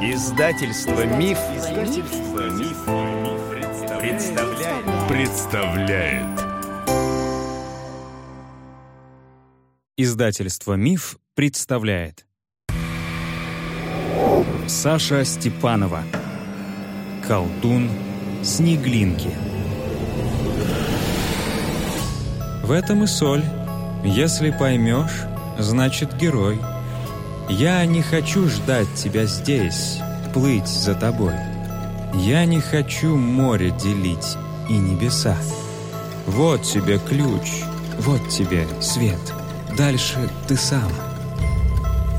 Издательство Миф, Издательство Миф, представляет. представляет. Издательство Миф представляет. Саша Степанова. Колдун Снеглинки. В этом и соль. Если поймешь, значит герой. Я не хочу ждать тебя здесь, плыть за тобой. Я не хочу море делить и небеса. Вот тебе ключ, вот тебе свет. Дальше ты сам.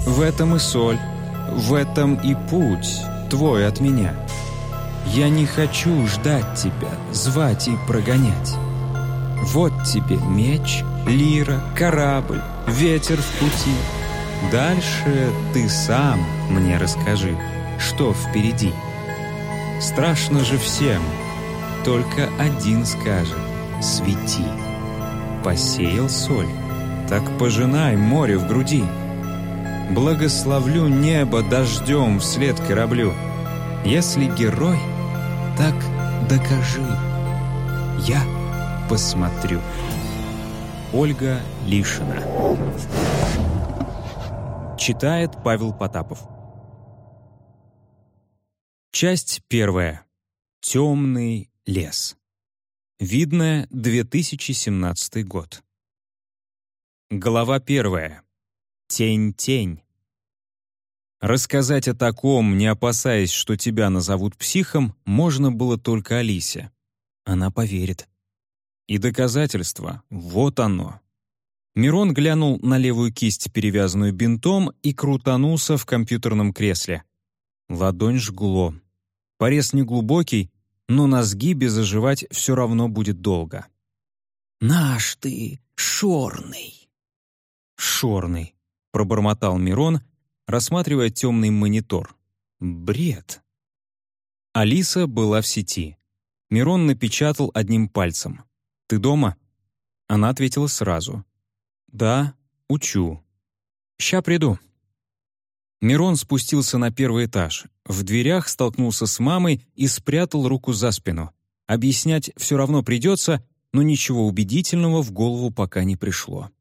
В этом и соль, в этом и путь твой от меня. Я не хочу ждать тебя, звать и прогонять. Вот тебе меч, лира, корабль, ветер в пути — Дальше ты сам мне расскажи, что впереди. Страшно же всем, только один скажет «Свети». Посеял соль, так пожинай море в груди. Благословлю небо дождем вслед кораблю. Если герой, так докажи. Я посмотрю. Ольга Лишина Читает Павел Потапов. Часть первая. Темный лес. Видное 2017 год. Глава первая. Тень-тень. Рассказать о таком, не опасаясь, что тебя назовут психом, можно было только Алисе. Она поверит. И доказательство — вот оно. Мирон глянул на левую кисть, перевязанную бинтом, и крутанулся в компьютерном кресле. Ладонь жгло. Порез неглубокий, но на сгибе заживать все равно будет долго. «Наш ты, шорный!» «Шорный», — пробормотал Мирон, рассматривая темный монитор. «Бред». Алиса была в сети. Мирон напечатал одним пальцем. «Ты дома?» Она ответила сразу. «Да, учу. Ща приду». Мирон спустился на первый этаж. В дверях столкнулся с мамой и спрятал руку за спину. Объяснять все равно придется, но ничего убедительного в голову пока не пришло.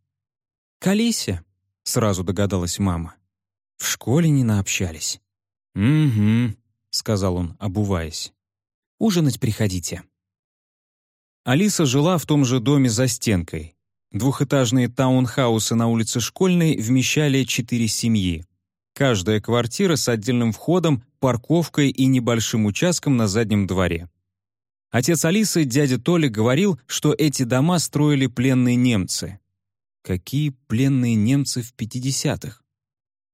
«Калися», — сразу догадалась мама. «В школе не наобщались». «Угу», — сказал он, обуваясь. «Ужинать приходите». Алиса жила в том же доме за стенкой. Двухэтажные таунхаусы на улице Школьной вмещали четыре семьи. Каждая квартира с отдельным входом, парковкой и небольшим участком на заднем дворе. Отец Алисы, дядя Толя, говорил, что эти дома строили пленные немцы. Какие пленные немцы в 50-х?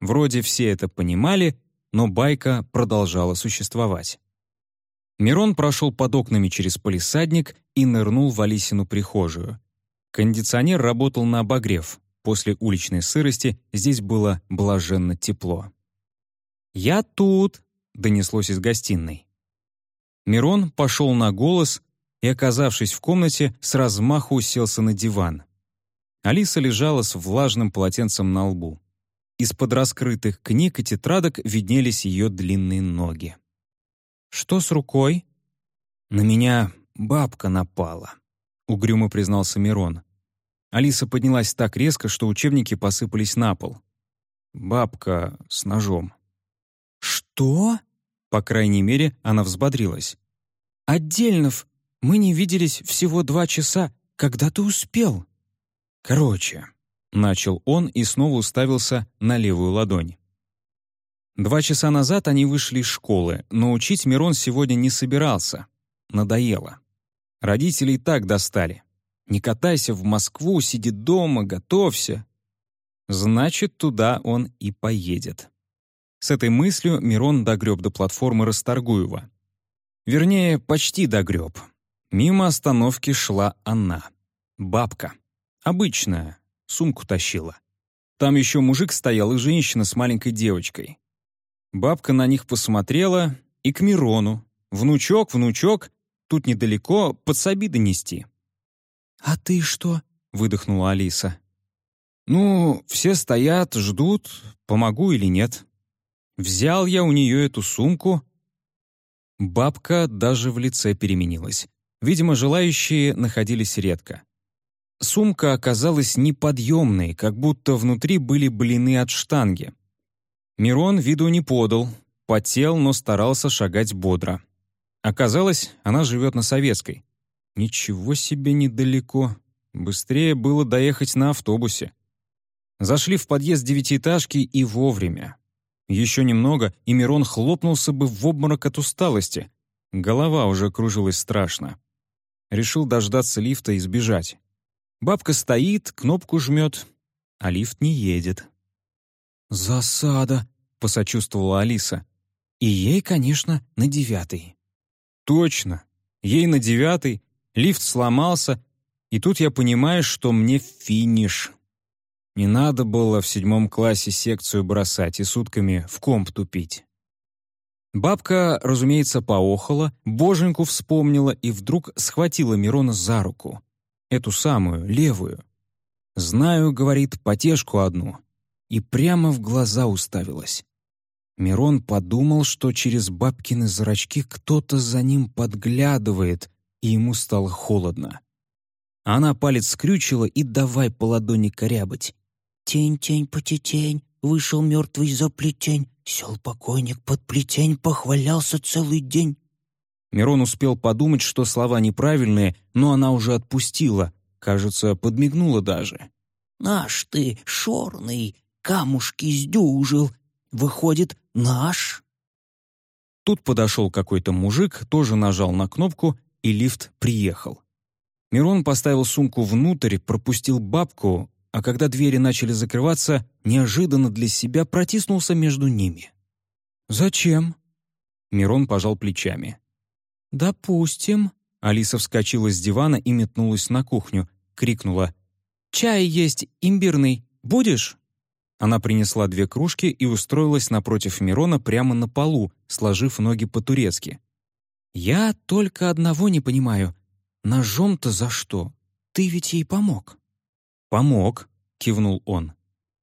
Вроде все это понимали, но байка продолжала существовать. Мирон прошел под окнами через полисадник и нырнул в Алисину прихожую. Кондиционер работал на обогрев. После уличной сырости здесь было блаженно тепло. «Я тут!» — донеслось из гостиной. Мирон пошел на голос и, оказавшись в комнате, с размаху уселся на диван. Алиса лежала с влажным полотенцем на лбу. Из-под раскрытых книг и тетрадок виднелись ее длинные ноги. «Что с рукой?» «На меня бабка напала», — угрюмо признался Мирон. Алиса поднялась так резко, что учебники посыпались на пол. Бабка с ножом. «Что?» По крайней мере, она взбодрилась. «Отдельнов, мы не виделись всего два часа. Когда ты успел?» «Короче», — начал он и снова уставился на левую ладонь. Два часа назад они вышли из школы, но учить Мирон сегодня не собирался. Надоело. Родители и так достали. Не катайся в Москву, сиди дома, готовься. Значит, туда он и поедет. С этой мыслью Мирон догреб до платформы Расторгуева. Вернее, почти догреб. Мимо остановки шла она. Бабка. Обычная. Сумку тащила. Там еще мужик стоял и женщина с маленькой девочкой. Бабка на них посмотрела и к Мирону. «Внучок, внучок, тут недалеко, подсоби донести». «А ты что?» — выдохнула Алиса. «Ну, все стоят, ждут, помогу или нет». Взял я у нее эту сумку. Бабка даже в лице переменилась. Видимо, желающие находились редко. Сумка оказалась неподъемной, как будто внутри были блины от штанги. Мирон виду не подал, потел, но старался шагать бодро. Оказалось, она живет на Советской. Ничего себе недалеко. Быстрее было доехать на автобусе. Зашли в подъезд девятиэтажки и вовремя. Еще немного, и Мирон хлопнулся бы в обморок от усталости. Голова уже кружилась страшно. Решил дождаться лифта и сбежать. Бабка стоит, кнопку жмет, а лифт не едет. «Засада», — посочувствовала Алиса. «И ей, конечно, на девятый». «Точно. Ей на девятый, лифт сломался, и тут я понимаю, что мне финиш». Не надо было в седьмом классе секцию бросать и сутками в комп тупить. Бабка, разумеется, поохала, боженьку вспомнила и вдруг схватила Мирона за руку. Эту самую, левую. «Знаю, — говорит, — потешку одну». И прямо в глаза уставилась. Мирон подумал, что через бабкины зрачки кто-то за ним подглядывает, и ему стало холодно. Она палец скрючила и давай по ладони корябать. Тень-тень, потетень, вышел мертвый за плетень, сел покойник под плетень, похвалялся целый день. Мирон успел подумать, что слова неправильные, но она уже отпустила, кажется, подмигнула даже. «Наш ты, шорный, камушки сдюжил, выходит, наш». Тут подошел какой-то мужик, тоже нажал на кнопку, и лифт приехал. Мирон поставил сумку внутрь, пропустил бабку, а когда двери начали закрываться, неожиданно для себя протиснулся между ними. «Зачем?» Мирон пожал плечами. «Допустим». Алиса вскочила с дивана и метнулась на кухню, крикнула. «Чай есть имбирный. Будешь?» Она принесла две кружки и устроилась напротив Мирона прямо на полу, сложив ноги по-турецки. «Я только одного не понимаю. Ножом-то за что? Ты ведь ей помог». «Помог», — кивнул он.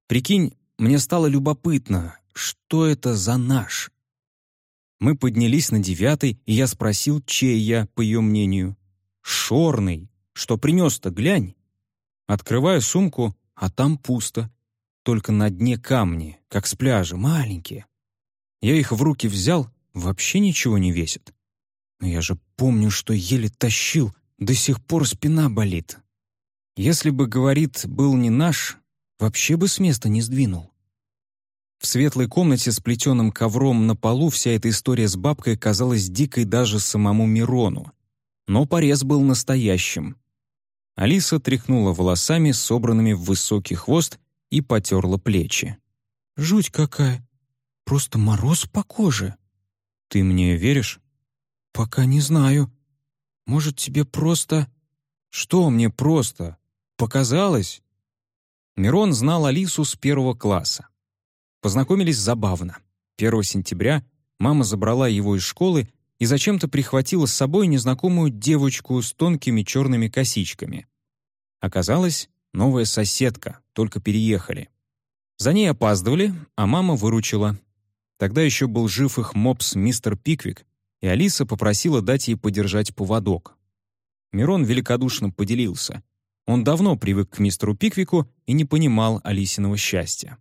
«Прикинь, мне стало любопытно, что это за наш?» Мы поднялись на девятый, и я спросил, чей я, по ее мнению. «Шорный. Что принес-то, глянь». Открываю сумку, а там пусто. Только на дне камни, как с пляжа, маленькие. Я их в руки взял, вообще ничего не весит. Но я же помню, что еле тащил, до сих пор спина болит. Если бы, говорит, был не наш, вообще бы с места не сдвинул. В светлой комнате с плетеным ковром на полу вся эта история с бабкой казалась дикой даже самому Мирону. Но порез был настоящим. Алиса тряхнула волосами, собранными в высокий хвост, и потерла плечи. «Жуть какая! Просто мороз по коже!» «Ты мне веришь?» «Пока не знаю. Может, тебе просто...» «Что мне просто? Показалось?» Мирон знал Алису с первого класса. Познакомились забавно. 1 сентября мама забрала его из школы и зачем-то прихватила с собой незнакомую девочку с тонкими черными косичками. Оказалось, новая соседка, только переехали. За ней опаздывали, а мама выручила. Тогда еще был жив их мопс мистер Пиквик, и Алиса попросила дать ей подержать поводок. Мирон великодушно поделился. Он давно привык к мистеру Пиквику и не понимал Алисиного счастья.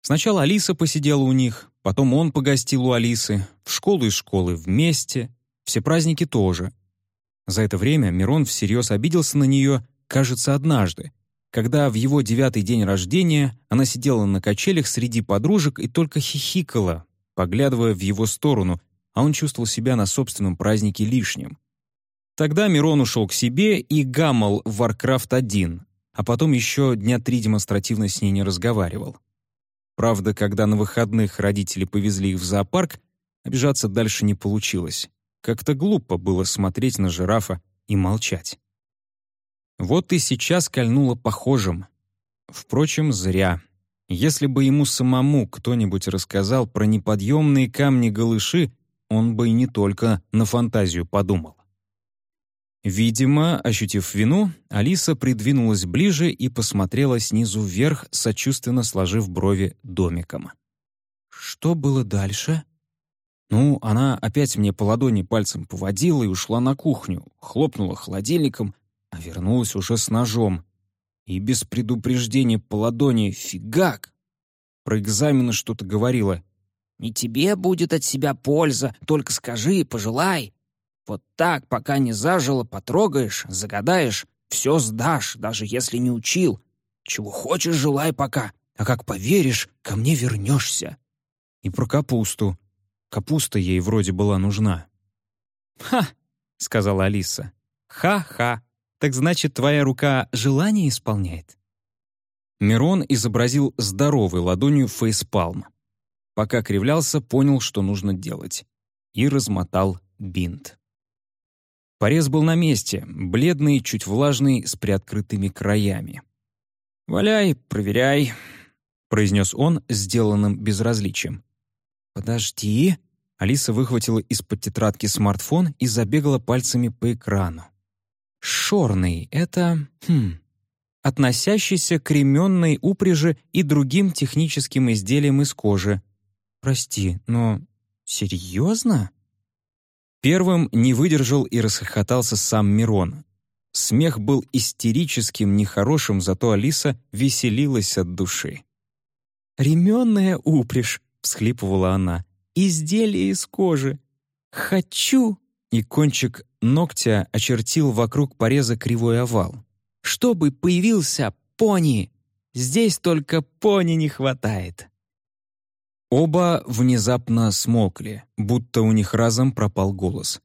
Сначала Алиса посидела у них, потом он погостил у Алисы, в школу и школы вместе, все праздники тоже. За это время Мирон всерьез обиделся на нее, кажется, однажды, когда в его девятый день рождения она сидела на качелях среди подружек и только хихикала, поглядывая в его сторону, а он чувствовал себя на собственном празднике лишним. Тогда Мирон ушел к себе и гамал в Warcraft 1, а потом еще дня три демонстративно с ней не разговаривал. Правда, когда на выходных родители повезли их в зоопарк, обижаться дальше не получилось. Как-то глупо было смотреть на жирафа и молчать. Вот и сейчас кольнуло похожим. Впрочем, зря. Если бы ему самому кто-нибудь рассказал про неподъемные камни-галыши, он бы и не только на фантазию подумал. Видимо, ощутив вину, Алиса придвинулась ближе и посмотрела снизу вверх, сочувственно сложив брови домиком. что было дальше?» Ну, она опять мне по ладони пальцем поводила и ушла на кухню, хлопнула холодильником, а вернулась уже с ножом. И без предупреждения по ладони фигак! Про экзамены что-то говорила. «Не тебе будет от себя польза, только скажи и пожелай. Вот так, пока не зажило, потрогаешь, загадаешь, все сдашь, даже если не учил. Чего хочешь, желай пока, а как поверишь, ко мне вернешься». И про капусту. Капуста ей вроде была нужна. «Ха!» — сказала Алиса. «Ха-ха! Так значит, твоя рука желание исполняет?» Мирон изобразил здоровой ладонью фейспалм. Пока кривлялся, понял, что нужно делать. И размотал бинт. Порез был на месте, бледный, чуть влажный, с приоткрытыми краями. «Валяй, проверяй», — произнес он, сделанным безразличием. «Подожди». Алиса выхватила из-под тетрадки смартфон и забегала пальцами по экрану. «Шорный — это... Хм, относящийся к ременной упряжи и другим техническим изделиям из кожи. Прости, но серьезно? Первым не выдержал и расхохотался сам Мирон. Смех был истерическим, нехорошим, зато Алиса веселилась от души. «Ременная упряжь», — всхлипывала она, — «изделие из кожи. Хочу!» И кончик ногтя очертил вокруг пореза кривой овал чтобы появился пони. Здесь только пони не хватает». Оба внезапно смолкли, будто у них разом пропал голос.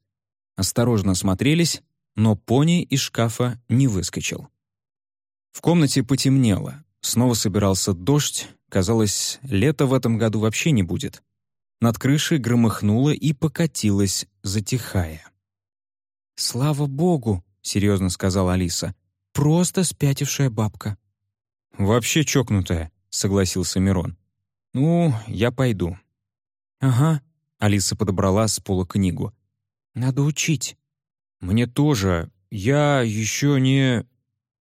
Осторожно смотрелись, но пони из шкафа не выскочил. В комнате потемнело, снова собирался дождь, казалось, лета в этом году вообще не будет. Над крышей громыхнуло и покатилось, затихая. «Слава богу!» — серьезно сказала Алиса. Просто спятившая бабка». «Вообще чокнутая», — согласился Мирон. «Ну, я пойду». «Ага», — Алиса подобрала с пола книгу. «Надо учить». «Мне тоже. Я еще не...»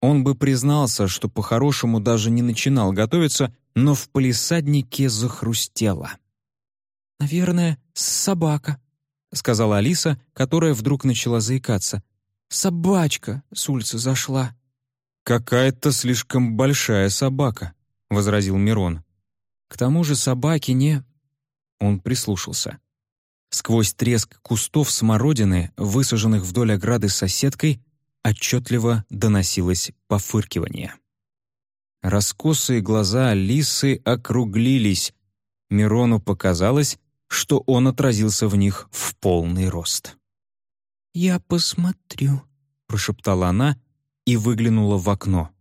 Он бы признался, что по-хорошему даже не начинал готовиться, но в палисаднике захрустело. «Наверное, собака», — сказала Алиса, которая вдруг начала заикаться. «Собачка с улицы зашла». «Какая-то слишком большая собака», — возразил Мирон. «К тому же собаки не...» Он прислушался. Сквозь треск кустов смородины, высаженных вдоль ограды соседкой, отчетливо доносилось пофыркивание. Раскосые глаза лисы округлились. Мирону показалось, что он отразился в них в полный рост. «Я посмотрю», — прошептала она и выглянула в окно.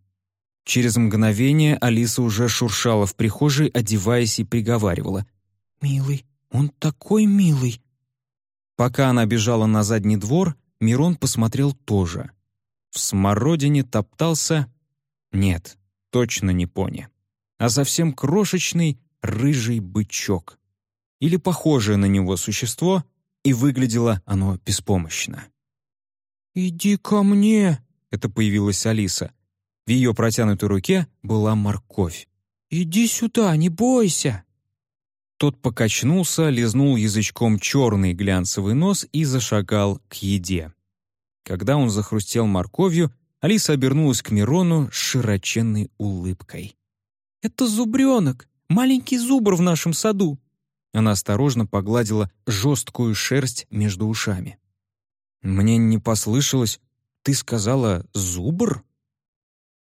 Через мгновение Алиса уже шуршала в прихожей, одеваясь и приговаривала. «Милый, он такой милый!» Пока она бежала на задний двор, Мирон посмотрел тоже. В смородине топтался... Нет, точно не пони. А совсем крошечный рыжий бычок. Или похожее на него существо, и выглядело оно беспомощно. «Иди ко мне!» это появилась Алиса. В ее протянутой руке была морковь. «Иди сюда, не бойся!» Тот покачнулся, лизнул язычком черный глянцевый нос и зашагал к еде. Когда он захрустел морковью, Алиса обернулась к Мирону с широченной улыбкой. «Это зубренок, маленький зубр в нашем саду!» Она осторожно погладила жесткую шерсть между ушами. «Мне не послышалось, «Ты сказала зубр?»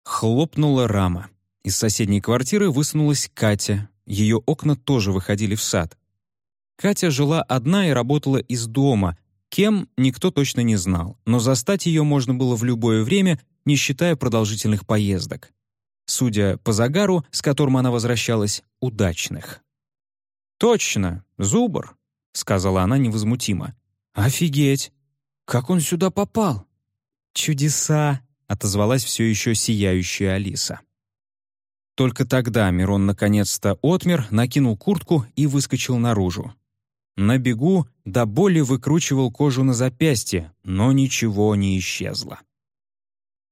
Хлопнула рама. Из соседней квартиры высунулась Катя. Ее окна тоже выходили в сад. Катя жила одна и работала из дома. Кем, никто точно не знал, но застать ее можно было в любое время, не считая продолжительных поездок. Судя по загару, с которым она возвращалась, удачных. «Точно, зубр», — сказала она невозмутимо. «Офигеть! Как он сюда попал?» «Чудеса!» — отозвалась все еще сияющая Алиса. Только тогда Мирон наконец-то отмер, накинул куртку и выскочил наружу. На бегу до боли выкручивал кожу на запястье, но ничего не исчезло.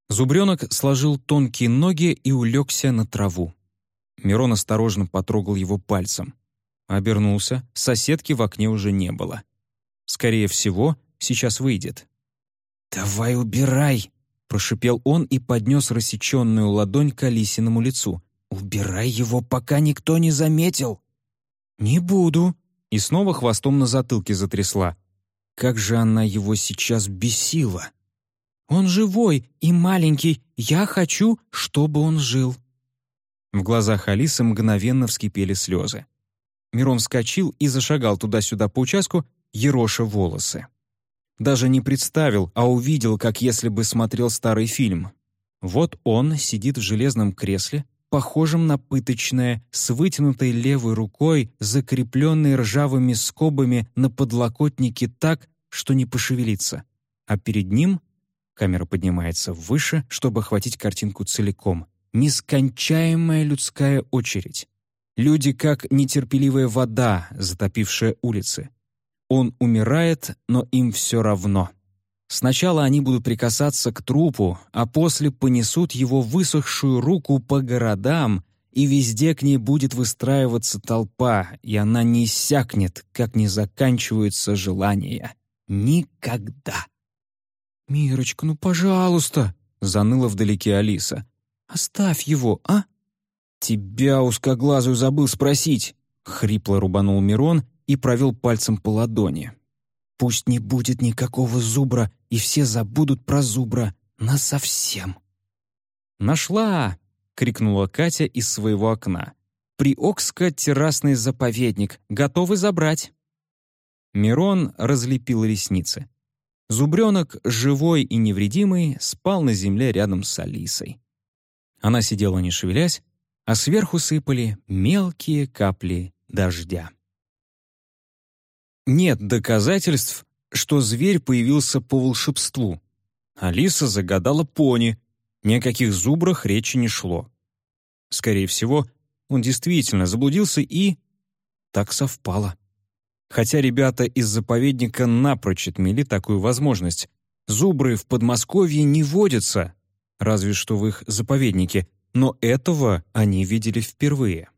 Зубренок сложил тонкие ноги и улегся на траву. Мирон осторожно потрогал его пальцем. Обернулся, соседки в окне уже не было. Скорее всего, сейчас выйдет. «Давай убирай!» — прошипел он и поднес рассеченную ладонь к Алисиному лицу. «Убирай его, пока никто не заметил!» «Не буду!» И снова хвостом на затылке затрясла. Как же она его сейчас бесила! «Он живой и маленький. Я хочу, чтобы он жил». В глазах Алисы мгновенно вскипели слезы. Мирон вскочил и зашагал туда-сюда по участку, ероша волосы. Даже не представил, а увидел, как если бы смотрел старый фильм. Вот он сидит в железном кресле, похожем на пыточное, с вытянутой левой рукой, закрепленной ржавыми скобами на подлокотнике так, что не пошевелится. А перед ним камера поднимается выше, чтобы охватить картинку целиком. Нескончаемая людская очередь. Люди как нетерпеливая вода, затопившая улицы. Он умирает, но им все равно. Сначала они будут прикасаться к трупу, а после понесут его высохшую руку по городам, и везде к ней будет выстраиваться толпа, и она не иссякнет, как не заканчиваются желания. Никогда. «Мирочка, ну пожалуйста!» — заныла вдалеке Алиса. «Оставь его, а?» «Тебя, узкоглазую, забыл спросить!» — хрипло рубанул Мирон и провел пальцем по ладони. «Пусть не будет никакого зубра, и все забудут про зубра. Насовсем». «Нашла!» — крикнула Катя из своего окна. «Приокска террасный заповедник. Готовы забрать?» Мирон разлепил ресницы. Зубренок, живой и невредимый, спал на земле рядом с Алисой. Она сидела не шевелясь, а сверху сыпали мелкие капли дождя. Нет доказательств, что зверь появился по волшебству. Алиса загадала пони, ни о каких зубрах речи не шло. Скорее всего, он действительно заблудился и... Так совпало. Хотя ребята из заповедника напрочь отмели такую возможность. Зубры в Подмосковье не водятся, разве что в их заповеднике, но этого они видели впервые.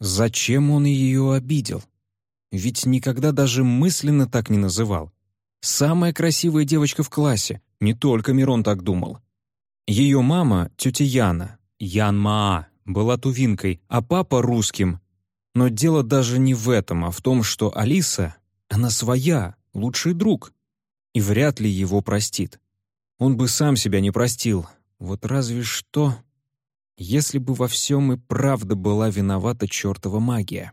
Зачем он ее обидел? Ведь никогда даже мысленно так не называл. Самая красивая девочка в классе, не только Мирон так думал. Ее мама, тетя Яна, Ян Маа, была тувинкой, а папа — русским. Но дело даже не в этом, а в том, что Алиса, она своя, лучший друг, и вряд ли его простит. Он бы сам себя не простил, вот разве что... Если бы во всем и правда была виновата чертова магия.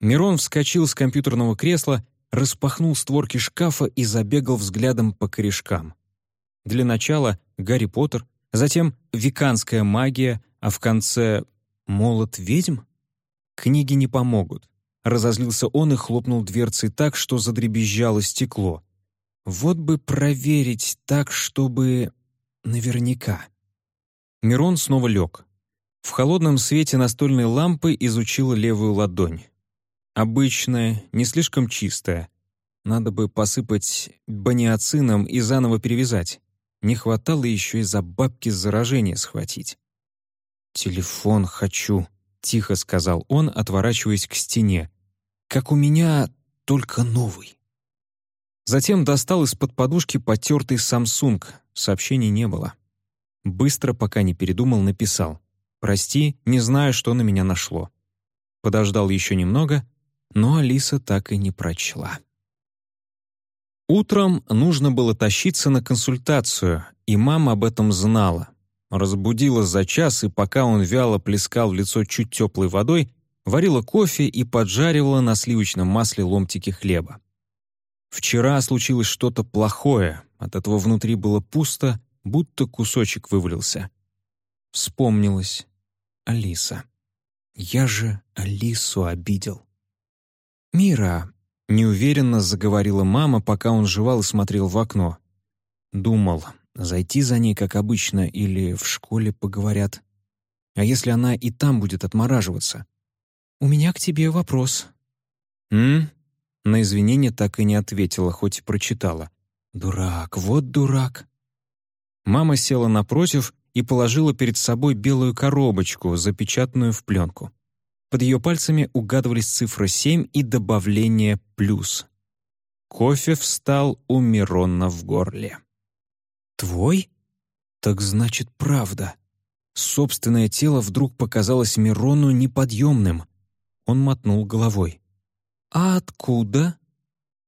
Мирон вскочил с компьютерного кресла, распахнул створки шкафа и забегал взглядом по корешкам. Для начала Гарри Поттер, затем веканская магия, а в конце молот ведьм? Книги не помогут. Разозлился он и хлопнул дверцей так, что задребезжало стекло. Вот бы проверить так, чтобы... наверняка. Мирон снова лег. В холодном свете настольной лампы изучил левую ладонь. Обычная, не слишком чистая. Надо бы посыпать баниоцином и заново перевязать. Не хватало еще и за бабки заражения схватить. «Телефон хочу», — тихо сказал он, отворачиваясь к стене. «Как у меня, только новый». Затем достал из-под подушки потертый Samsung. Сообщений не было. Быстро, пока не передумал, написал. «Прости, не знаю, что на меня нашло». Подождал еще немного, но Алиса так и не прочла. Утром нужно было тащиться на консультацию, и мама об этом знала. Разбудила за час, и пока он вяло плескал в лицо чуть теплой водой, варила кофе и поджаривала на сливочном масле ломтики хлеба. Вчера случилось что-то плохое, от этого внутри было пусто, будто кусочек вывалился. Вспомнилась Алиса. Я же Алису обидел. «Мира», — неуверенно заговорила мама, пока он жевал и смотрел в окно. Думал, зайти за ней, как обычно, или в школе поговорят. А если она и там будет отмораживаться? «У меня к тебе вопрос». «М?» На извинение так и не ответила, хоть и прочитала. «Дурак, вот дурак». Мама села напротив и положила перед собой белую коробочку, запечатанную в пленку. Под ее пальцами угадывались цифра 7 и добавление «плюс». Кофе встал у Мирона в горле. «Твой? Так значит, правда». Собственное тело вдруг показалось Мирону неподъемным. Он мотнул головой. «А откуда?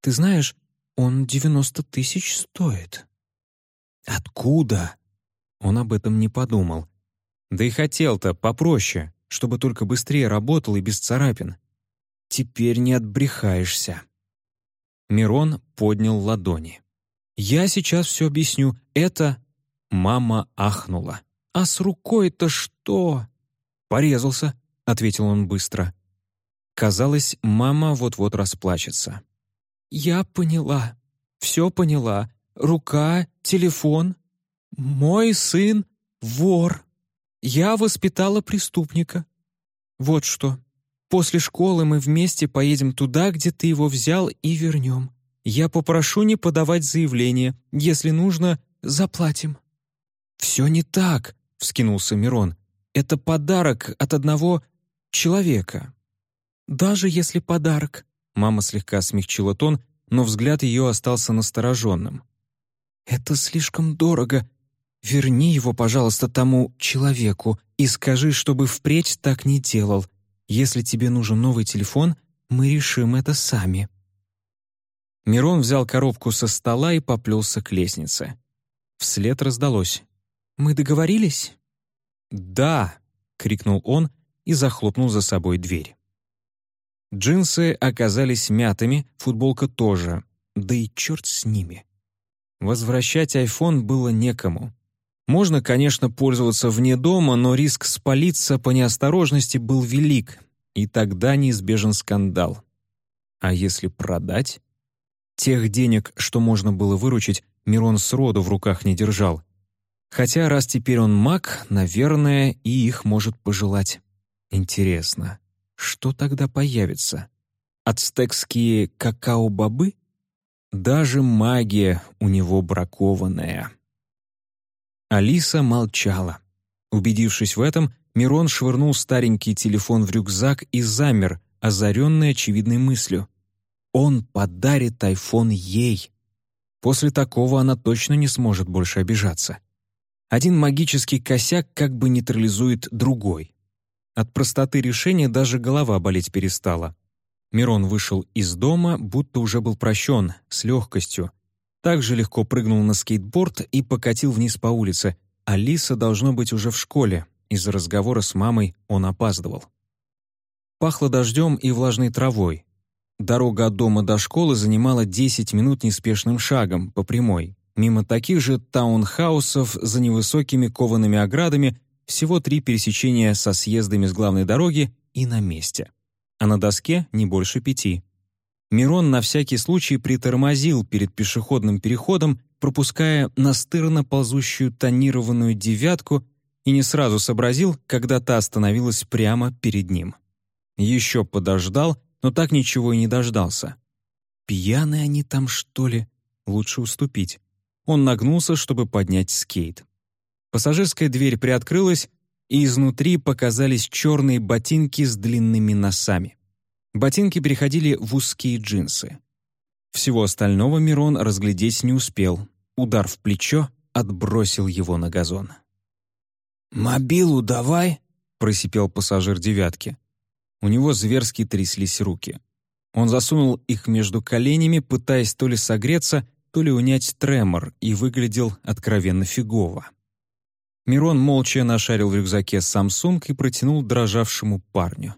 Ты знаешь, он девяносто тысяч стоит». «Откуда?» Он об этом не подумал. Да и хотел-то попроще, чтобы только быстрее работал и без царапин. Теперь не отбрехаешься. Мирон поднял ладони. «Я сейчас все объясню. Это...» Мама ахнула. «А с рукой-то что?» «Порезался», — ответил он быстро. Казалось, мама вот-вот расплачется. «Я поняла. Все поняла. Рука, телефон. Мой сын — вор. Я воспитала преступника. Вот что. После школы мы вместе поедем туда, где ты его взял, и вернем. Я попрошу не подавать заявление. Если нужно, заплатим». «Все не так», — вскинулся Мирон. «Это подарок от одного человека». «Даже если подарок», — мама слегка смягчила тон, но взгляд ее остался настороженным. «Это слишком дорого. Верни его, пожалуйста, тому человеку и скажи, чтобы впредь так не делал. Если тебе нужен новый телефон, мы решим это сами». Мирон взял коробку со стола и поплелся к лестнице. Вслед раздалось. «Мы договорились?» «Да!» — крикнул он и захлопнул за собой дверь. Джинсы оказались мятыми, футболка тоже. Да и черт с ними. Возвращать айфон было некому. Можно, конечно, пользоваться вне дома, но риск спалиться по неосторожности был велик, и тогда неизбежен скандал. А если продать? Тех денег, что можно было выручить, Мирон сроду в руках не держал. Хотя раз теперь он маг, наверное, и их может пожелать. Интересно, что тогда появится? Ацтекские какао-бобы? Даже магия у него бракованная. Алиса молчала. Убедившись в этом, Мирон швырнул старенький телефон в рюкзак и замер, озаренный очевидной мыслью. Он подарит айфон ей. После такого она точно не сможет больше обижаться. Один магический косяк как бы нейтрализует другой. От простоты решения даже голова болеть перестала. Мирон вышел из дома, будто уже был прощен, с легкостью, также легко прыгнул на скейтборд и покатил вниз по улице. Алиса должно быть уже в школе. Из-за разговора с мамой он опаздывал. Пахло дождем и влажной травой. Дорога от дома до школы занимала 10 минут неспешным шагом, по прямой. Мимо таких же таунхаусов за невысокими коваными оградами всего три пересечения со съездами с главной дороги и на месте. А на доске не больше пяти. Мирон на всякий случай притормозил перед пешеходным переходом, пропуская настырно ползущую тонированную девятку и не сразу сообразил, когда та остановилась прямо перед ним. Еще подождал, но так ничего и не дождался. Пьяные они там, что ли? Лучше уступить. Он нагнулся, чтобы поднять скейт. Пассажирская дверь приоткрылась, и изнутри показались черные ботинки с длинными носами. Ботинки переходили в узкие джинсы. Всего остального Мирон разглядеть не успел. Удар в плечо отбросил его на газон. «Мобилу давай!» — просипел пассажир «девятки». У него зверски тряслись руки. Он засунул их между коленями, пытаясь то ли согреться, то ли унять тремор, и выглядел откровенно фигово. Мирон молча нашарил в рюкзаке Samsung и протянул дрожавшему парню.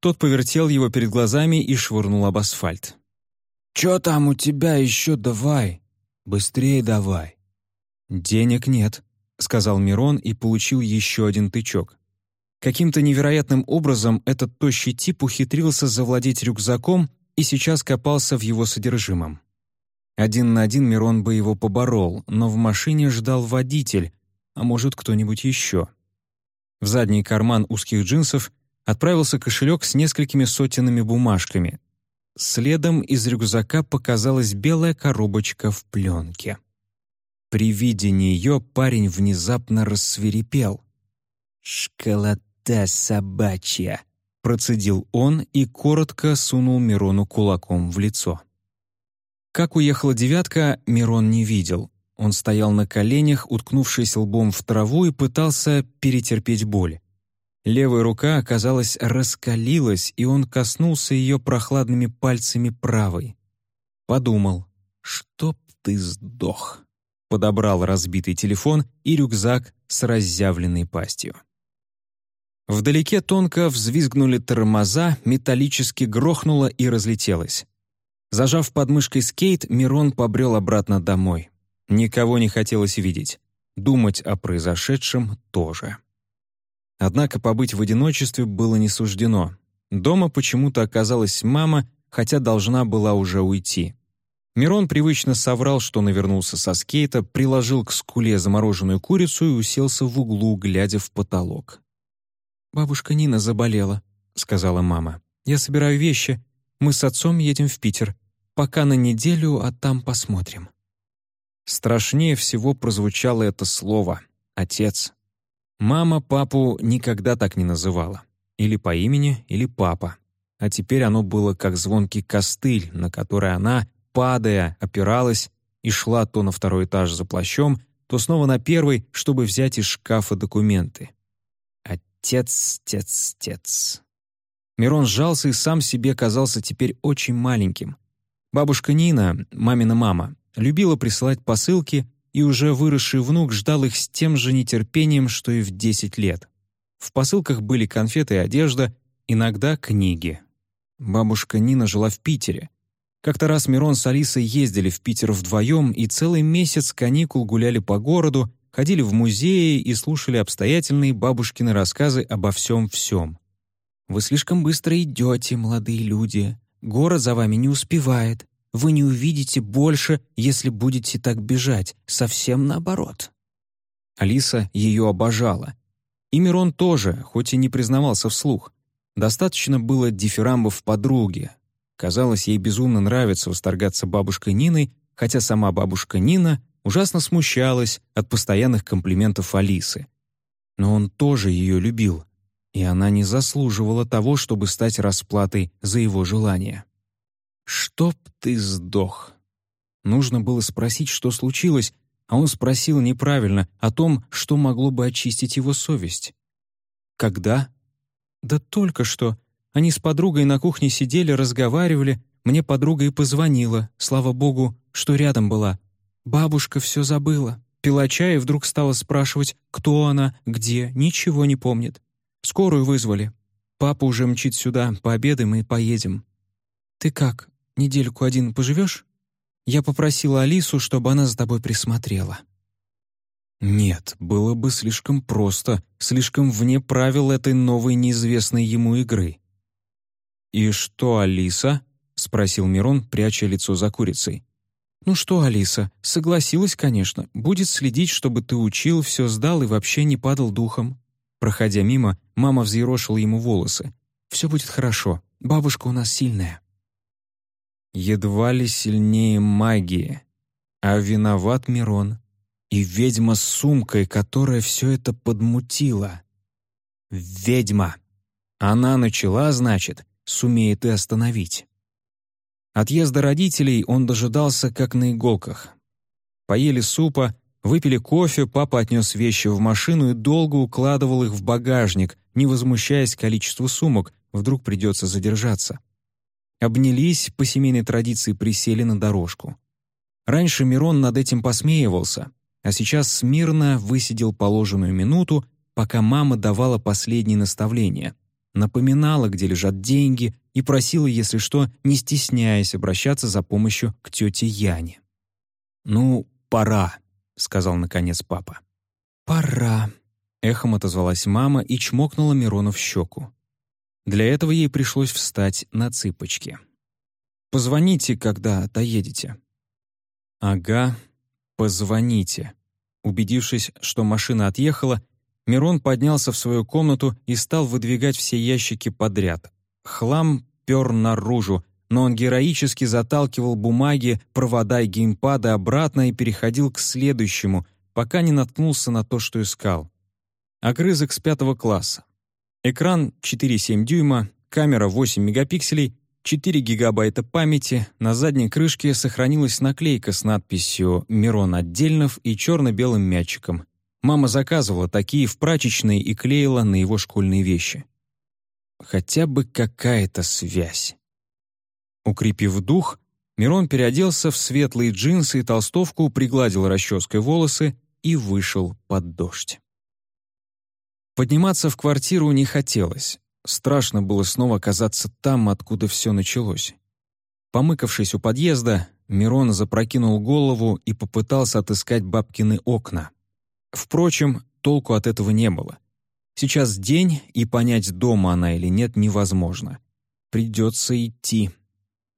Тот повертел его перед глазами и швырнул об асфальт. «Чё там у тебя еще давай? Быстрее давай!» «Денег нет», — сказал Мирон и получил еще один тычок. Каким-то невероятным образом этот тощий тип ухитрился завладеть рюкзаком и сейчас копался в его содержимом. Один на один Мирон бы его поборол, но в машине ждал водитель, а может, кто-нибудь еще. В задний карман узких джинсов отправился кошелек с несколькими сотенными бумажками. Следом из рюкзака показалась белая коробочка в пленке. При виде нее парень внезапно рассверепел. «Школота собачья!» Процедил он и коротко сунул Мирону кулаком в лицо. Как уехала «девятка», Мирон не видел. Он стоял на коленях, уткнувшись лбом в траву и пытался перетерпеть боль. Левая рука, оказалось, раскалилась, и он коснулся ее прохладными пальцами правой. Подумал, чтоб ты сдох. Подобрал разбитый телефон и рюкзак с разъявленной пастью. Вдалеке тонко взвизгнули тормоза, металлически грохнуло и разлетелось. Зажав подмышкой скейт, Мирон побрел обратно домой. Никого не хотелось видеть. Думать о произошедшем тоже. Однако побыть в одиночестве было не суждено. Дома почему-то оказалась мама, хотя должна была уже уйти. Мирон привычно соврал, что навернулся со скейта, приложил к скуле замороженную курицу и уселся в углу, глядя в потолок. «Бабушка Нина заболела», — сказала мама. «Я собираю вещи. Мы с отцом едем в Питер. Пока на неделю, а там посмотрим». Страшнее всего прозвучало это слово «отец». Мама папу никогда так не называла. Или по имени, или папа. А теперь оно было как звонкий костыль, на который она, падая, опиралась и шла то на второй этаж за плащом, то снова на первый, чтобы взять из шкафа документы. Отец, отец, отец. Мирон сжался и сам себе казался теперь очень маленьким. Бабушка Нина, мамина мама, любила присылать посылки, и уже выросший внук ждал их с тем же нетерпением, что и в 10 лет. В посылках были конфеты и одежда, иногда книги. Бабушка Нина жила в Питере. Как-то раз Мирон с Алисой ездили в Питер вдвоем и целый месяц каникул гуляли по городу, ходили в музеи и слушали обстоятельные бабушкины рассказы обо всем-всем. «Вы слишком быстро идете, молодые люди. Город за вами не успевает. Вы не увидите больше, если будете так бежать. Совсем наоборот». Алиса ее обожала. И Мирон тоже, хоть и не признавался вслух. Достаточно было дифирамбов подруги. Казалось, ей безумно нравится восторгаться бабушкой Ниной, хотя сама бабушка Нина ужасно смущалась от постоянных комплиментов Алисы. Но он тоже ее любил, и она не заслуживала того, чтобы стать расплатой за его желание. «Чтоб ты сдох!» Нужно было спросить, что случилось, а он спросил неправильно о том, что могло бы очистить его совесть. «Когда?» «Да только что. Они с подругой на кухне сидели, разговаривали. Мне подруга и позвонила, слава богу, что рядом была. Бабушка все забыла. Пила чай и вдруг стала спрашивать, кто она, где, ничего не помнит. Скорую вызвали. Папа уже мчит сюда, пообедаем и поедем. Ты как, недельку один поживешь? Я попросила Алису, чтобы она за тобой присмотрела. Нет, было бы слишком просто, слишком вне правил этой новой неизвестной ему игры. «И что, Алиса?» — спросил Мирон, пряча лицо за курицей. «Ну что, Алиса, согласилась, конечно. Будет следить, чтобы ты учил, все сдал и вообще не падал духом». Проходя мимо, мама взъерошила ему волосы. «Все будет хорошо. Бабушка у нас сильная». Едва ли сильнее магии. А виноват Мирон. И ведьма с сумкой, которая все это подмутила. Ведьма. Она начала, значит, сумеет и остановить. Отъезда родителей он дожидался как на иголках. Поели супа, выпили кофе, папа отнес вещи в машину и долго укладывал их в багажник, не возмущаясь количеству сумок, вдруг придется задержаться. Обнялись, по семейной традиции присели на дорожку. Раньше Мирон над этим посмеивался, а сейчас смирно высидел положенную минуту, пока мама давала последние наставления. Напоминала, где лежат деньги, и просила, если что, не стесняясь обращаться за помощью к тете Яне. «Ну, пора», — сказал наконец папа. «Пора», — эхом отозвалась мама и чмокнула Мирона в щеку. Для этого ей пришлось встать на цыпочки. «Позвоните, когда доедете». «Ага, позвоните». Убедившись, что машина отъехала, Мирон поднялся в свою комнату и стал выдвигать все ящики подряд. Хлам пер наружу, но он героически заталкивал бумаги, провода и геймпады обратно и переходил к следующему, пока не наткнулся на то, что искал. Огрызок с пятого класса. Экран 4,7 дюйма, камера 8 мегапикселей, 4 гигабайта памяти, на задней крышке сохранилась наклейка с надписью «Мирон Отдельнов» и черно-белым мячиком. Мама заказывала такие в прачечной и клеила на его школьные вещи. Хотя бы какая-то связь. Укрепив дух, Мирон переоделся в светлые джинсы и толстовку, пригладил расческой волосы и вышел под дождь. Подниматься в квартиру не хотелось. Страшно было снова оказаться там, откуда все началось. Помыкавшись у подъезда, Мирон запрокинул голову и попытался отыскать бабкины окна. Впрочем, толку от этого не было. Сейчас день, и понять, дома она или нет, невозможно. Придется идти.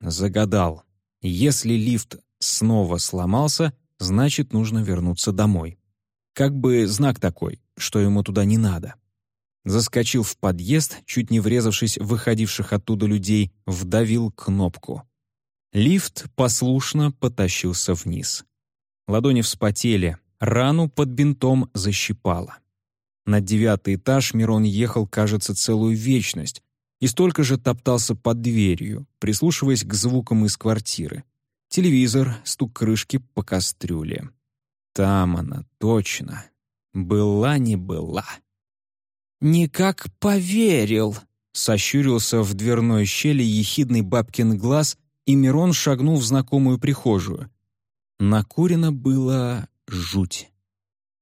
Загадал. Если лифт снова сломался, значит, нужно вернуться домой. Как бы знак такой, что ему туда не надо. Заскочил в подъезд, чуть не врезавшись в выходивших оттуда людей, вдавил кнопку. Лифт послушно потащился вниз. Ладони вспотели, рану под бинтом защипало. На девятый этаж Мирон ехал, кажется, целую вечность, и столько же топтался под дверью, прислушиваясь к звукам из квартиры. Телевизор, стук крышки по кастрюле. Там она, точно. Была не была. «Никак поверил», — сощурился в дверной щели ехидный бабкин глаз, и Мирон шагнул в знакомую прихожую. Накурено было жуть.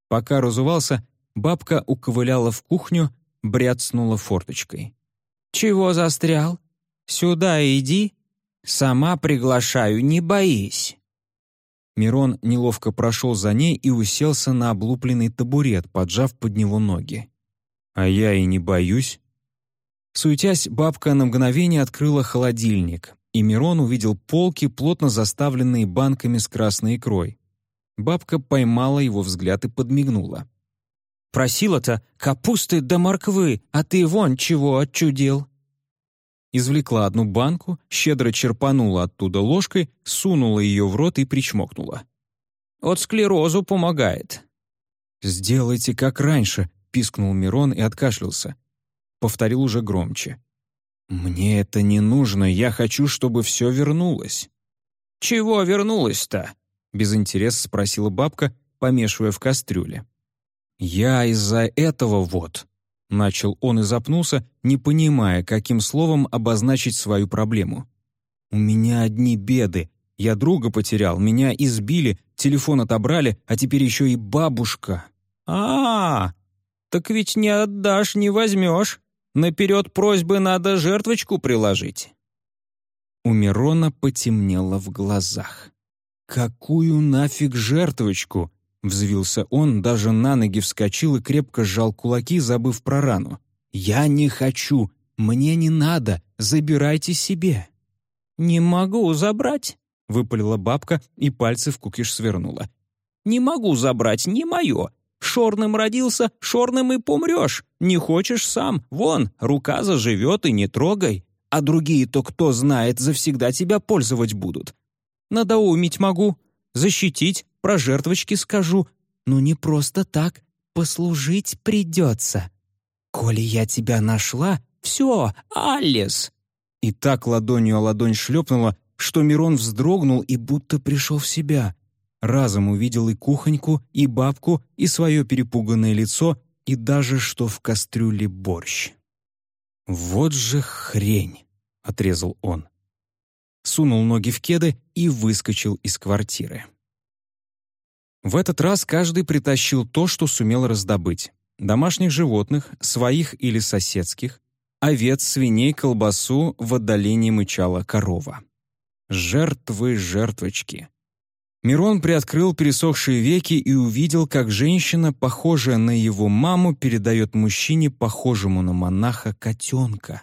Пока разувался, бабка уковыляла в кухню, бряцнула форточкой. «Чего застрял? Сюда иди. Сама приглашаю, не боись». Мирон неловко прошел за ней и уселся на облупленный табурет, поджав под него ноги. «А я и не боюсь». Суетясь, бабка на мгновение открыла холодильник, и Мирон увидел полки, плотно заставленные банками с красной икрой. Бабка поймала его взгляд и подмигнула. «Просила-то капусты да морквы, а ты вон чего отчудил?» Извлекла одну банку, щедро черпанула оттуда ложкой, сунула ее в рот и причмокнула. «От склерозу помогает». «Сделайте как раньше», — пискнул Мирон и откашлялся. Повторил уже громче. «Мне это не нужно, я хочу, чтобы все вернулось». «Чего вернулось-то?» — без интереса спросила бабка, помешивая в кастрюле. «Я из-за этого вот», — начал он и запнулся, не понимая, каким словом обозначить свою проблему. «У меня одни беды. Я друга потерял, меня избили, телефон отобрали, а теперь еще и бабушка». А, -а, а Так ведь не отдашь, не возьмешь. Наперед просьбы надо жертвочку приложить». У Мирона потемнело в глазах. «Какую нафиг жертвочку?» Взвился он, даже на ноги вскочил и крепко сжал кулаки, забыв про рану. «Я не хочу! Мне не надо! Забирайте себе!» «Не могу забрать!» — выпалила бабка и пальцы в кукиш свернула. «Не могу забрать, не мое! Шорным родился, шорным и помрешь! Не хочешь сам, вон, рука заживет и не трогай! А другие-то, кто знает, завсегда тебя пользовать будут! Надоумить могу, защитить, про жертвочки скажу, но не просто так, послужить придется. Коли я тебя нашла, все, Алис!» И так ладонью о ладонь шлепнула, что Мирон вздрогнул и будто пришел в себя. Разом увидел и кухоньку, и бабку, и свое перепуганное лицо, и даже что в кастрюле борщ. «Вот же хрень!» — отрезал он. Сунул ноги в кеды и выскочил из квартиры. В этот раз каждый притащил то, что сумел раздобыть. Домашних животных, своих или соседских, овец, свиней, колбасу, в отдалении мычала корова. Жертвы жертвочки. Мирон приоткрыл пересохшие веки и увидел, как женщина, похожая на его маму, передает мужчине, похожему на монаха, котенка.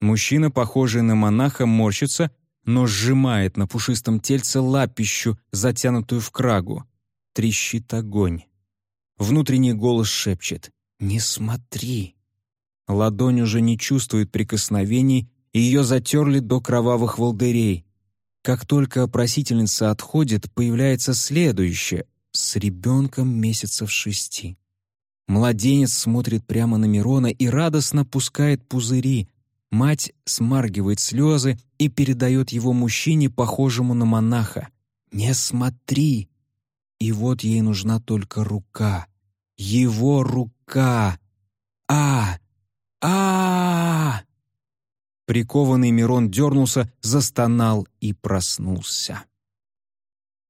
Мужчина, похожий на монаха, морщится, но сжимает на пушистом тельце лапищу, затянутую в крагу трещит огонь. Внутренний голос шепчет «Не смотри». Ладонь уже не чувствует прикосновений, и ее затерли до кровавых волдырей. Как только просительница отходит, появляется следующее с ребенком месяцев шести. Младенец смотрит прямо на Мирона и радостно пускает пузыри. Мать смаргивает слезы и передает его мужчине, похожему на монаха. «Не смотри!» И вот ей нужна только рука. Его рука! А! а Прикованный Мирон дернулся, застонал и проснулся.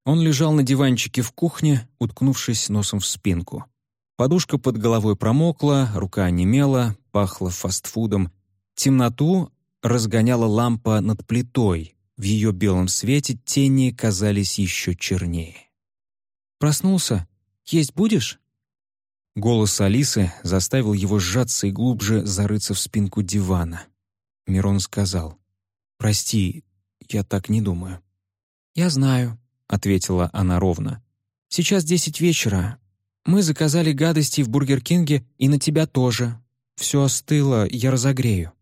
Он лежал на диванчике в кухне, уткнувшись носом в спинку. Подушка под головой промокла, рука онемела, пахло фастфудом. Темноту разгоняла лампа над плитой. В ее белом свете тени казались еще чернее. «Проснулся? Есть будешь?» Голос Алисы заставил его сжаться и глубже зарыться в спинку дивана. Мирон сказал, «Прости, я так не думаю». «Я знаю», — ответила она ровно. «Сейчас десять вечера. Мы заказали гадости в Бургер Кинге и на тебя тоже. Все остыло, я разогрею».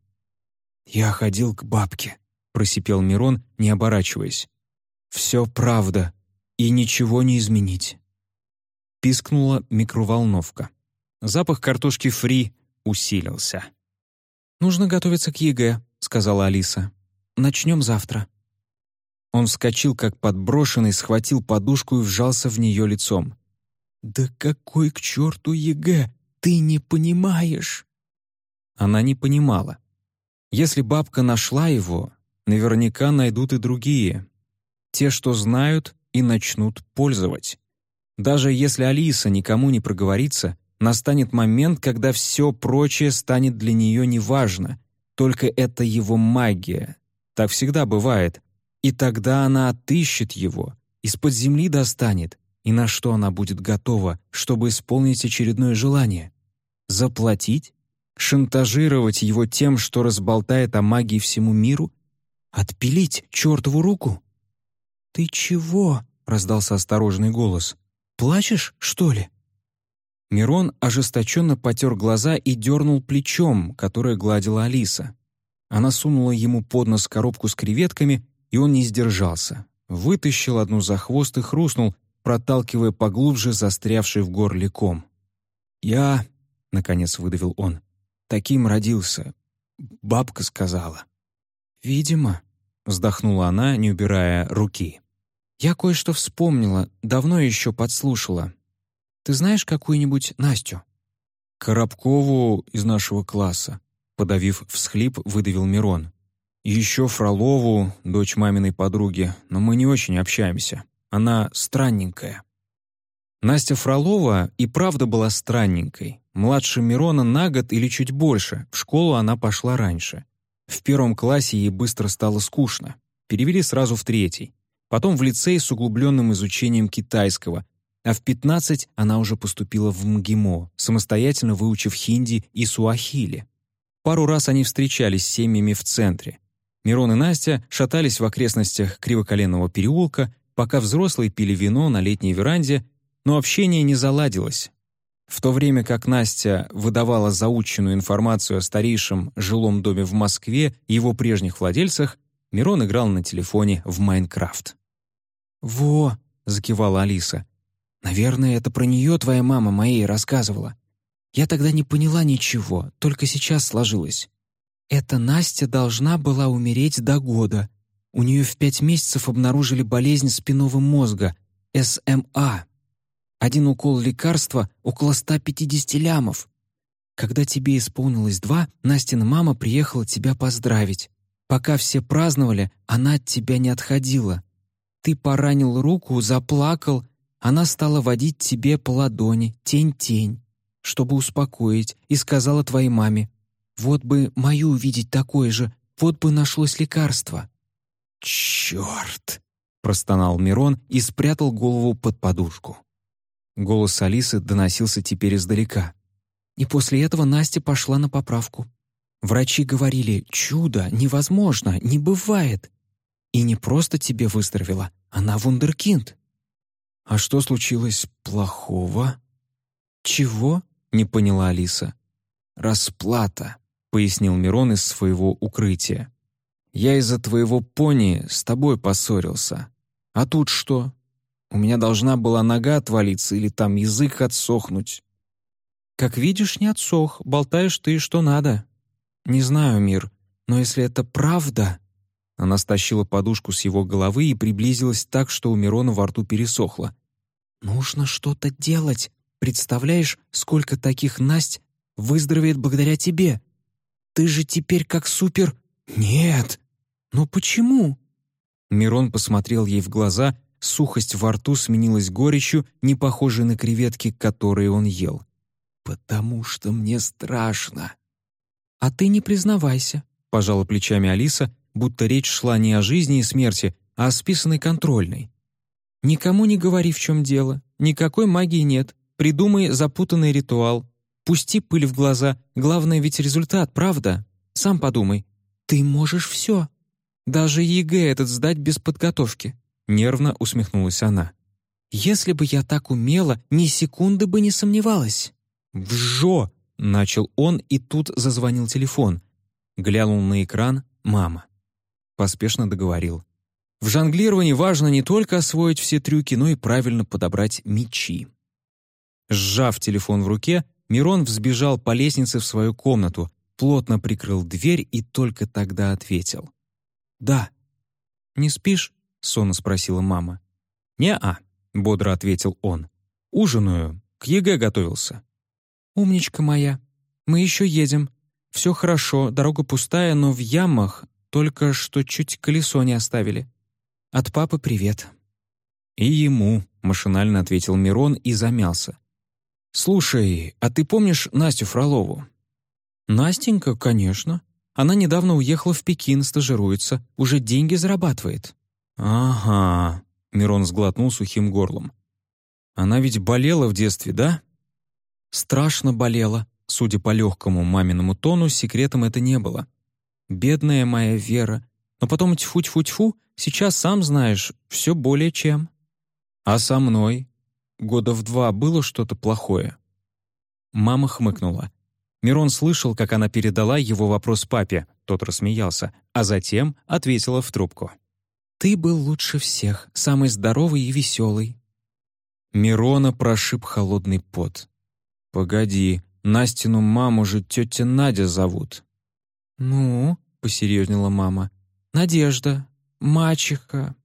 «Я ходил к бабке», — просипел Мирон, не оборачиваясь. «Все правда, и ничего не изменить». Пискнула микроволновка. Запах картошки фри усилился. «Нужно готовиться к ЕГЭ», — сказала Алиса. «Начнем завтра». Он вскочил, как подброшенный, схватил подушку и вжался в нее лицом. «Да какой к черту ЕГЭ? Ты не понимаешь!» Она не понимала. Если бабка нашла его, наверняка найдут и другие. Те, что знают и начнут пользовать. Даже если Алиса никому не проговорится, настанет момент, когда все прочее станет для нее неважно. Только это его магия. Так всегда бывает. И тогда она отыщет его, из-под земли достанет. И на что она будет готова, чтобы исполнить очередное желание? Заплатить? Шантажировать его тем, что разболтает о магии всему миру? Отпилить чертову руку? «Ты чего?» — раздался осторожный голос. Плачешь, что ли?» Мирон ожесточенно потер глаза и дернул плечом, которое гладила Алиса. Она сунула ему под нос коробку с креветками, и он не сдержался. Вытащил одну за хвост и хрустнул, проталкивая поглубже застрявший в горле ком. «Я...» — наконец выдавил он. «Таким родился. Бабка сказала». «Видимо», — вздохнула она, не убирая руки. «Я кое-что вспомнила, давно еще подслушала. Ты знаешь какую-нибудь Настю?» «Коробкову из нашего класса», — подавив всхлип, выдавил Мирон. «Еще Фролову, дочь маминой подруги, но мы не очень общаемся. Она странненькая». Настя Фролова и правда была странненькой. Младше Мирона на год или чуть больше, в школу она пошла раньше. В первом классе ей быстро стало скучно. Перевели сразу в третий потом в лицей с углубленным изучением китайского, а в 15 она уже поступила в МГИМО, самостоятельно выучив хинди и суахили. Пару раз они встречались с семьями в центре. Мирон и Настя шатались в окрестностях Кривоколенного переулка, пока взрослые пили вино на летней веранде, но общение не заладилось. В то время как Настя выдавала заученную информацию о старейшем жилом доме в Москве и его прежних владельцах, Мирон играл на телефоне в Майнкрафт. «Во!» — закивала Алиса. «Наверное, это про нее твоя мама моей рассказывала. Я тогда не поняла ничего, только сейчас сложилось. Эта Настя должна была умереть до года. У нее в пять месяцев обнаружили болезнь спинного мозга, СМА. Один укол лекарства — около 150 лямов. Когда тебе исполнилось два, Настина мама приехала тебя поздравить. Пока все праздновали, она от тебя не отходила. Ты поранил руку, заплакал, она стала водить тебе по ладони, тень-тень, чтобы успокоить, и сказала твоей маме, «Вот бы мою увидеть такое же, вот бы нашлось лекарство». «Черт!» — простонал Мирон и спрятал голову под подушку. Голос Алисы доносился теперь издалека. И после этого Настя пошла на поправку. Врачи говорили, чудо, невозможно, не бывает. И не просто тебе выздоровела, она вундеркинд. А что случилось плохого? Чего? Не поняла Алиса. Расплата, пояснил Мирон из своего укрытия. Я из-за твоего пони с тобой поссорился. А тут что? У меня должна была нога отвалиться или там язык отсохнуть. Как видишь, не отсох, болтаешь ты что надо. Не знаю, Мир, но если это правда...» Она стащила подушку с его головы и приблизилась так, что у Мирона во рту пересохло. «Нужно что-то делать. Представляешь, сколько таких Насть выздоровеет благодаря тебе? Ты же теперь как супер...» «Нет!» «Но почему?» Мирон посмотрел ей в глаза, сухость во рту сменилась горечью, не похожей на креветки, которые он ел. «Потому что мне страшно». «А ты не признавайся», — пожала плечами Алиса, будто речь шла не о жизни и смерти, а о списанной контрольной. «Никому не говори, в чем дело. Никакой магии нет. Придумай запутанный ритуал. Пусти пыль в глаза. Главное ведь результат, правда? Сам подумай. Ты можешь все. Даже ЕГЭ этот сдать без подготовки». Нервно усмехнулась она. «Если бы я так умела, ни секунды бы не сомневалась». «Вжо!» — начал он, и тут зазвонил телефон. Глянул на экран «Мама» поспешно договорил. В жонглировании важно не только освоить все трюки, но и правильно подобрать мячи. Сжав телефон в руке, Мирон взбежал по лестнице в свою комнату, плотно прикрыл дверь и только тогда ответил. «Да». «Не спишь?» — сонно спросила мама. «Не-а», — бодро ответил он. «Ужинаю. К ЕГЭ готовился». «Умничка моя. Мы еще едем. Все хорошо, дорога пустая, но в ямах только что чуть колесо не оставили. От папы привет». «И ему», — машинально ответил Мирон и замялся. «Слушай, а ты помнишь Настю Фролову?» «Настенька, конечно. Она недавно уехала в Пекин, стажируется, уже деньги зарабатывает». «Ага», — Мирон сглотнул сухим горлом. «Она ведь болела в детстве, да?» «Страшно болела», Судя по легкому маминому тону, секретом это не было. Бедная моя Вера. Но потом тьфу-тьфу-тьфу, сейчас, сам знаешь, все более чем. А со мной? Года в два было что-то плохое. Мама хмыкнула. Мирон слышал, как она передала его вопрос папе, тот рассмеялся, а затем ответила в трубку. «Ты был лучше всех, самый здоровый и веселый». Мирона прошиб холодный пот. «Погоди, Настину маму же тетя Надя зовут». «Ну?» — посерьезнела мама. «Надежда, мачеха.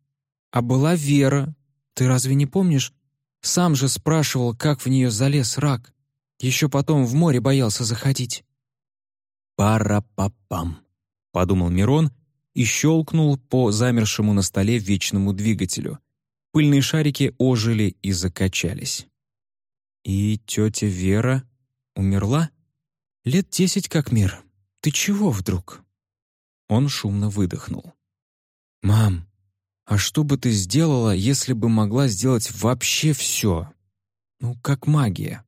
А была Вера. Ты разве не помнишь? Сам же спрашивал, как в нее залез рак. Еще потом в море боялся заходить». «Пара-па-пам», — подумал Мирон и щелкнул по замершему на столе вечному двигателю. Пыльные шарики ожили и закачались. «И тетя Вера умерла? Лет десять как мир». «Ты чего вдруг?» Он шумно выдохнул. «Мам, а что бы ты сделала, если бы могла сделать вообще все? Ну, как магия?»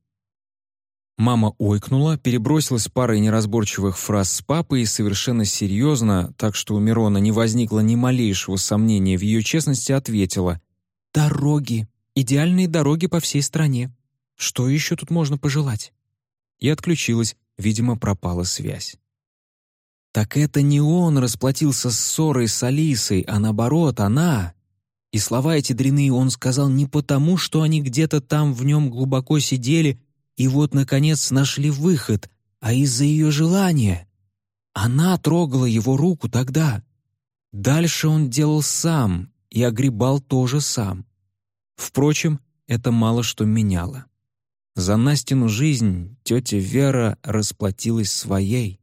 Мама ойкнула, перебросилась парой неразборчивых фраз с папой и совершенно серьезно, так что у Мирона не возникло ни малейшего сомнения в ее честности, ответила «Дороги! Идеальные дороги по всей стране! Что еще тут можно пожелать?» И отключилась, видимо, пропала связь. Так это не он расплатился ссорой с Алисой, а наоборот, она. И слова эти дряные он сказал не потому, что они где-то там в нем глубоко сидели и вот, наконец, нашли выход, а из-за ее желания. Она трогала его руку тогда. Дальше он делал сам и огребал тоже сам. Впрочем, это мало что меняло. За Настину жизнь тетя Вера расплатилась своей.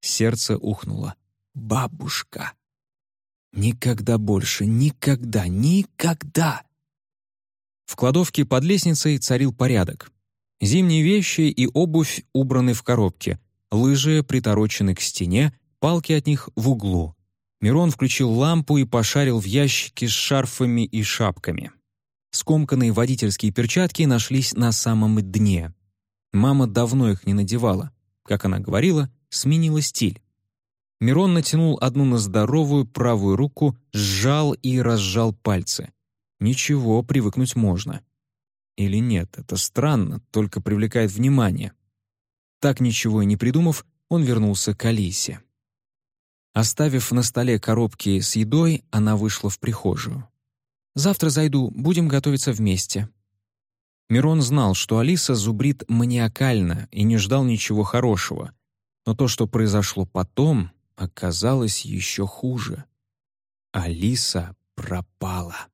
Сердце ухнуло. «Бабушка!» «Никогда больше, никогда, никогда!» В кладовке под лестницей царил порядок. Зимние вещи и обувь убраны в коробке, лыжи приторочены к стене, палки от них в углу. Мирон включил лампу и пошарил в ящике с шарфами и шапками. Скомканные водительские перчатки нашлись на самом дне. Мама давно их не надевала. Как она говорила, сменила стиль. Мирон натянул одну на здоровую правую руку, сжал и разжал пальцы. Ничего, привыкнуть можно. Или нет, это странно, только привлекает внимание. Так ничего и не придумав, он вернулся к Алисе. Оставив на столе коробки с едой, она вышла в прихожую. «Завтра зайду, будем готовиться вместе». Мирон знал, что Алиса зубрит маниакально и не ждал ничего хорошего. Но то, что произошло потом, оказалось еще хуже. Алиса пропала.